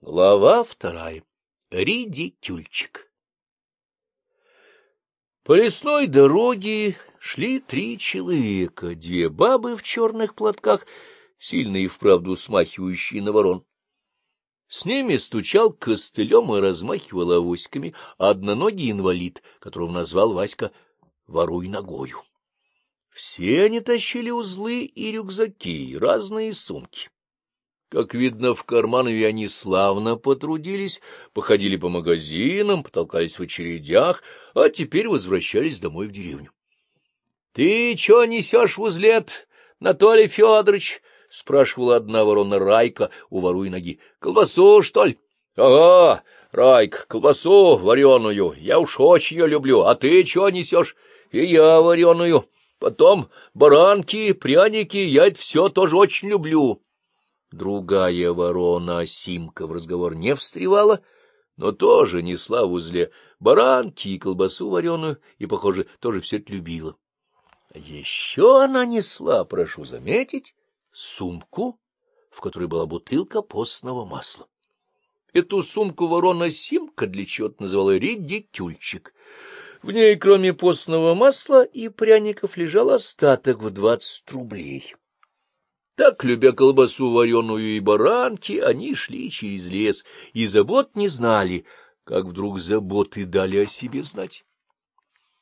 Глава вторая. Ридикюльчик. По лесной дороге шли три человека, две бабы в черных платках, сильно и вправду смахивающие на ворон. С ними стучал костылем и размахивал авоськами одноногий инвалид, которого назвал Васька «воруй ногою». Все они тащили узлы и рюкзаки, разные сумки. Как видно, в карманы они славно потрудились, походили по магазинам, потолкались в очередях, а теперь возвращались домой в деревню. — Ты чё несешь в узлет, Анатолий Федорович? — спрашивала одна ворона Райка у воруй ноги. — Колбасу, что ли? — Ага, Райк, колбасу вареную. Я уж очень ее люблю. А ты чё несешь? — И я вареную. Потом баранки, пряники. Я это все тоже очень люблю. Другая ворона Симка в разговор не встревала, но тоже несла в узле баранки и колбасу вареную, и, похоже, тоже все это любила. Еще она несла, прошу заметить, сумку, в которой была бутылка постного масла. Эту сумку ворона Симка для чего-то называла редикюльчик. В ней, кроме постного масла и пряников, лежал остаток в двадцать рублей. Так, любя колбасу вареную и баранки, они шли через лес и забот не знали, как вдруг заботы дали о себе знать.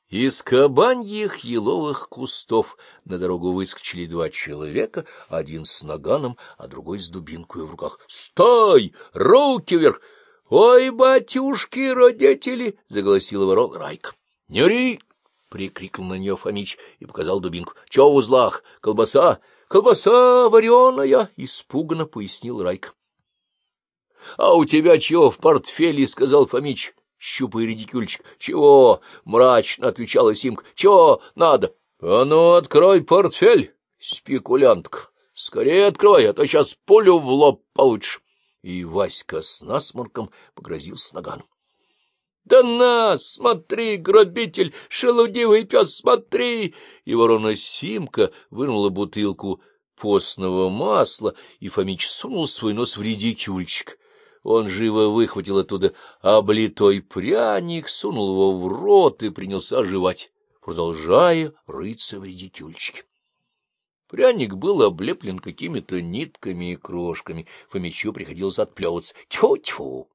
Из кабаньих еловых кустов на дорогу выскочили два человека, один с наганом, а другой с дубинкой в руках. — Стой! Руки вверх! — Ой, батюшки, родители! — заголосила ворон Райка. — Не ри! — прикрикнул на нее Фомич и показал дубинку. — Че в узлах? Колбаса? — Колбаса вареная! — испуганно пояснил Райк. — А у тебя чего в портфеле? — сказал Фомич, щупая редикюльчик. — Чего? — мрачно отвечала Симка. — Чего надо? — А ну, открой портфель, спекулянтка. Скорее открой, а то сейчас пулю в лоб получишь. И Васька с насморком погрозился наганом. Да на, смотри, грабитель, шелудивый пес, смотри! И ворона Симка вынула бутылку постного масла, и Фомич сунул свой нос в редикюльчик. Он живо выхватил оттуда облитой пряник, сунул его в рот и принялся жевать, продолжая рыться в редикюльчике. Пряник был облеплен какими-то нитками и крошками. Фомичу приходилось отплевываться. Тьфу-тьфу!